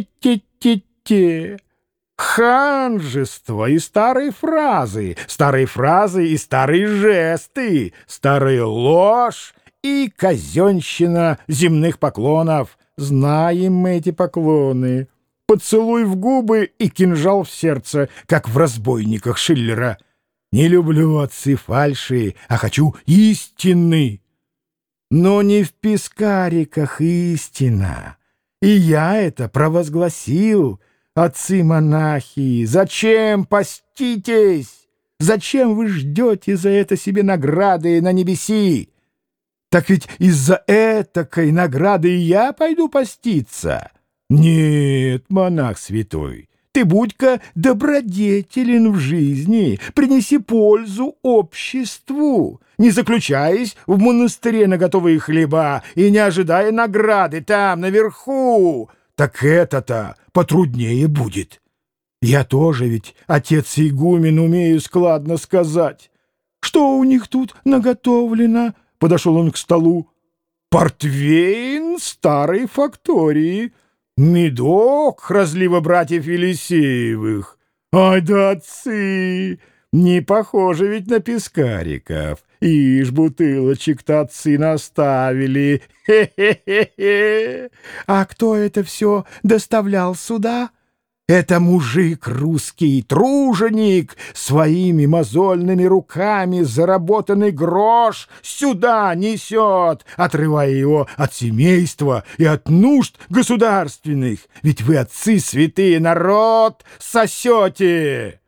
Те-те-те-те. Ханжество и старые фразы, старые фразы и старые жесты, старая ложь и казенщина земных поклонов. Знаем мы эти поклоны. Поцелуй в губы и кинжал в сердце, как в разбойниках Шиллера. Не люблю отцы фальши, а хочу истины. Но не в пескариках истина. И я это провозгласил. Отцы-монахи, зачем поститесь? Зачем вы ждете за это себе награды на небеси? Так ведь из-за этакой награды я пойду поститься. Нет, монах святой, ты будь-ка добродетелен в жизни, принеси пользу обществу, не заключаясь в монастыре на готовые хлеба и не ожидая награды там, наверху. Так это-то потруднее будет. Я тоже ведь, отец игумен, умею складно сказать. Что у них тут наготовлено? Подошел он к столу. «Портвейн старой фактории, медок разлива братьев Елисеевых. Ай да отцы! Не похоже ведь на пескариков. Ишь, бутылочек-то отцы наставили. Хе-хе-хе-хе! А кто это все доставлял сюда?» Это мужик русский, труженик, своими мозольными руками заработанный грош сюда несет, отрывая его от семейства и от нужд государственных. Ведь вы, отцы святые, народ сосете.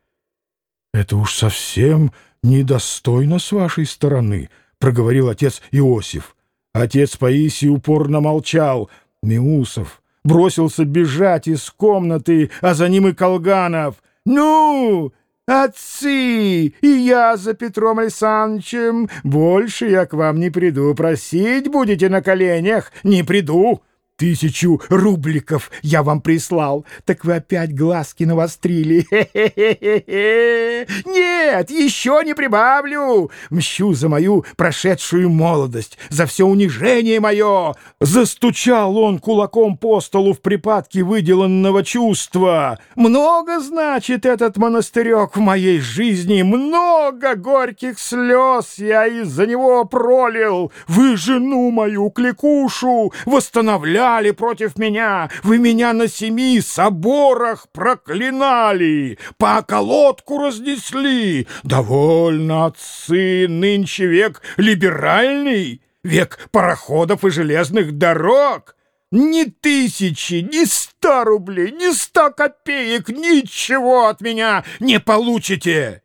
Это уж совсем недостойно с вашей стороны, проговорил отец Иосиф. Отец Паисий упорно молчал. Миусов бросился бежать из комнаты, а за ним и Колганов. «Ну, отцы, и я за Петром Александровичем. Больше я к вам не приду. Просить будете на коленях? Не приду». Тысячу рубликов я вам прислал, так вы опять глазки навострили. Хе-хе-хе-хе! Нет, еще не прибавлю. Мщу за мою прошедшую молодость, за все унижение мое. Застучал он кулаком по столу в припадке выделанного чувства. Много значит этот монастырек в моей жизни, много горьких слез я из-за него пролил. Вы жену мою, кликушу, восстановляли восстали против меня, вы меня на семи соборах проклинали, по околотку разнесли. Довольно, отцы, нынче век либеральный, век пароходов и железных дорог. Ни тысячи, ни ста рублей, ни ста копеек, ничего от меня не получите.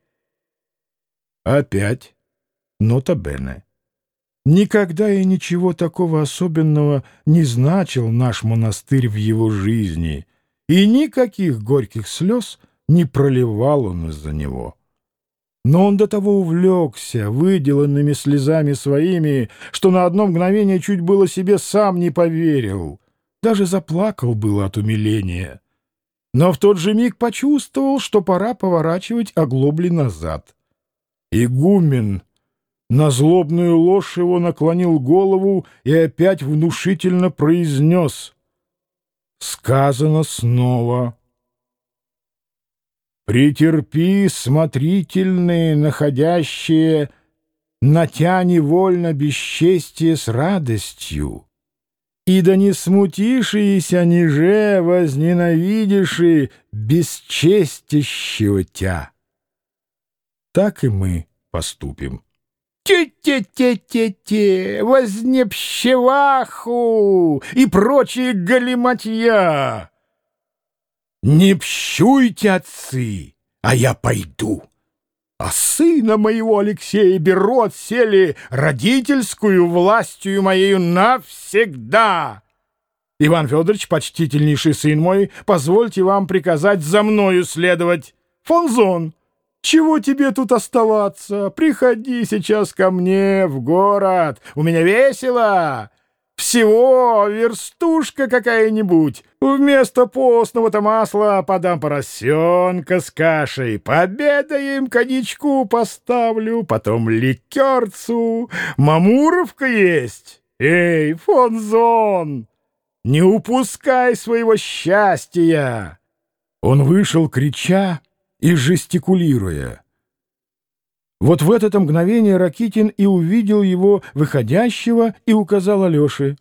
Опять нота бене. Никогда и ничего такого особенного не значил наш монастырь в его жизни, и никаких горьких слез не проливал он из-за него. Но он до того увлекся выделанными слезами своими, что на одно мгновение чуть было себе сам не поверил, даже заплакал было от умиления. Но в тот же миг почувствовал, что пора поворачивать оглобли назад. Игумен на злобную ложь его наклонил голову и опять внушительно произнес. Сказано снова. «Претерпи, смотрительные, находящие на тя невольно бесчестие с радостью, и да не смутишися ниже возненавидиши бесчестящего тя». Так и мы поступим. Те-те-те-те-те, вознепщеваху и прочие галиматья. Не пщуйте, отцы, а я пойду. А сына моего Алексея беру отсели родительскую властью моею навсегда. Иван Федорович, почтительнейший сын мой, позвольте вам приказать за мною следовать. Фонзон. Чего тебе тут оставаться? Приходи сейчас ко мне в город. У меня весело. Всего верстушка какая-нибудь. Вместо постного-то масла подам поросенка с кашей. Победаем коньячку поставлю, потом ликерцу. Мамуровка есть. Эй, Фонзон! не упускай своего счастья!» Он вышел, крича и жестикулируя. Вот в это мгновение Ракитин и увидел его выходящего и указал Алёше.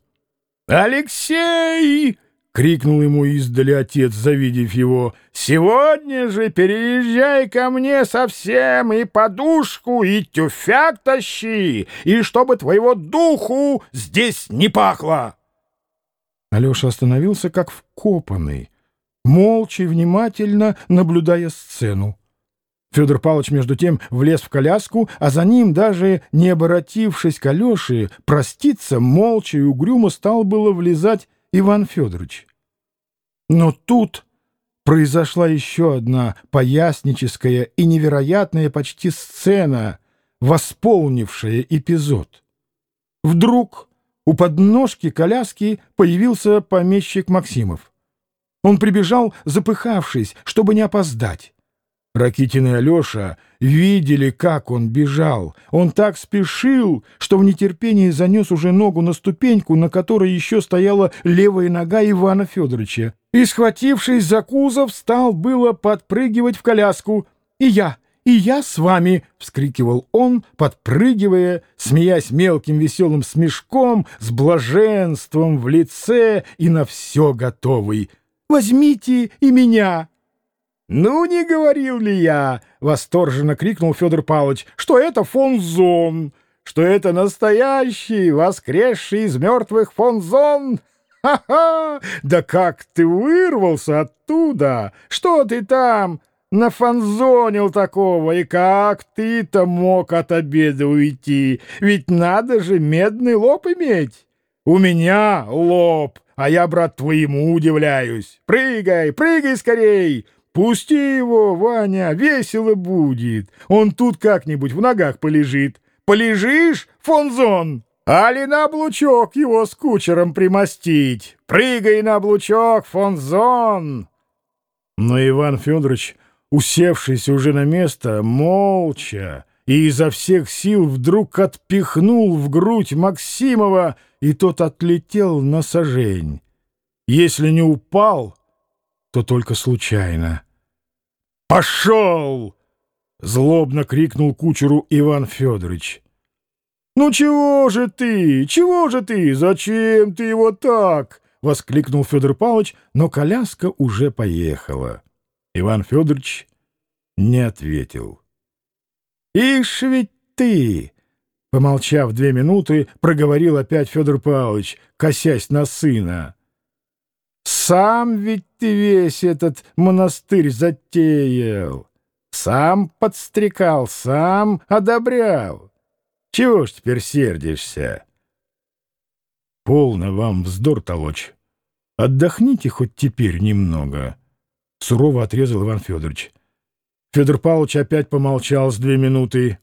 «Алексей!» — крикнул ему издали отец, завидев его. «Сегодня же переезжай ко мне совсем и подушку, и тюфяк тащи, и чтобы твоего духу здесь не пахло!» Алеша остановился как вкопанный, молча и внимательно наблюдая сцену. Федор Павлович, между тем, влез в коляску, а за ним, даже не обратившись к Алёше, проститься молча и угрюмо стал было влезать Иван Федорович. Но тут произошла еще одна поясническая и невероятная почти сцена, восполнившая эпизод. Вдруг у подножки коляски появился помещик Максимов. Он прибежал, запыхавшись, чтобы не опоздать. Ракитин и Алеша видели, как он бежал. Он так спешил, что в нетерпении занес уже ногу на ступеньку, на которой еще стояла левая нога Ивана Федоровича. И, схватившись за кузов, стал было подпрыгивать в коляску. «И я, и я с вами!» — вскрикивал он, подпрыгивая, смеясь мелким веселым смешком, с блаженством в лице и на все готовый. «Возьмите и меня!» «Ну, не говорил ли я?» — восторженно крикнул Федор Павлович, «что это фонзон, что это настоящий, воскресший из мертвых фонзон!» «Ха-ха! Да как ты вырвался оттуда! Что ты там нафанзонил такого? И как ты-то мог от обеда уйти? Ведь надо же медный лоб иметь! У меня лоб, а я, брат, твоему удивляюсь! Прыгай, прыгай скорей!» Пусти его, Ваня, весело будет. Он тут как-нибудь в ногах полежит. Полежишь, Фонзон? Али на облучок его с кучером примостить. Прыгай на облучок, Фонзон!» Но Иван Федорович, усевшись уже на место, молча и изо всех сил вдруг отпихнул в грудь Максимова, и тот отлетел на сажень. Если не упал, то только случайно. «Пошел!» — злобно крикнул кучеру Иван Федорович. «Ну чего же ты? Чего же ты? Зачем ты его так?» — воскликнул Федор Павлович, но коляска уже поехала. Иван Федорович не ответил. «Ишь ведь ты!» — помолчав две минуты, проговорил опять Федор Павлович, косясь на сына. Сам ведь ты весь этот монастырь затеял, сам подстрекал, сам одобрял. Чего ж теперь сердишься? Полно вам вздор толочь. Отдохните хоть теперь немного. Сурово отрезал Иван Федорович. Федор Павлович опять помолчал с две минуты.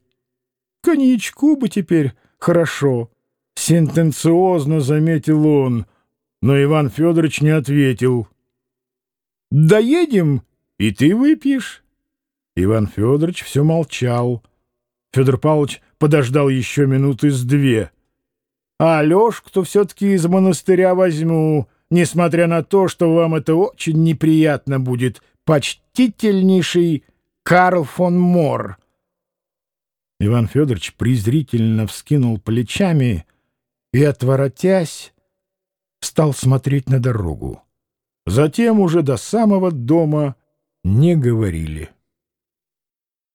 Коньячку бы теперь хорошо. Сентенциозно заметил он — но Иван Федорович не ответил. «Доедем, и ты выпьешь». Иван Федорович все молчал. Федор Павлович подождал еще минуты с две. «А Алешку-то все-таки из монастыря возьму, несмотря на то, что вам это очень неприятно будет. Почтительнейший Карл фон Мор». Иван Федорович презрительно вскинул плечами и, отворотясь, стал смотреть на дорогу. Затем уже до самого дома не говорили.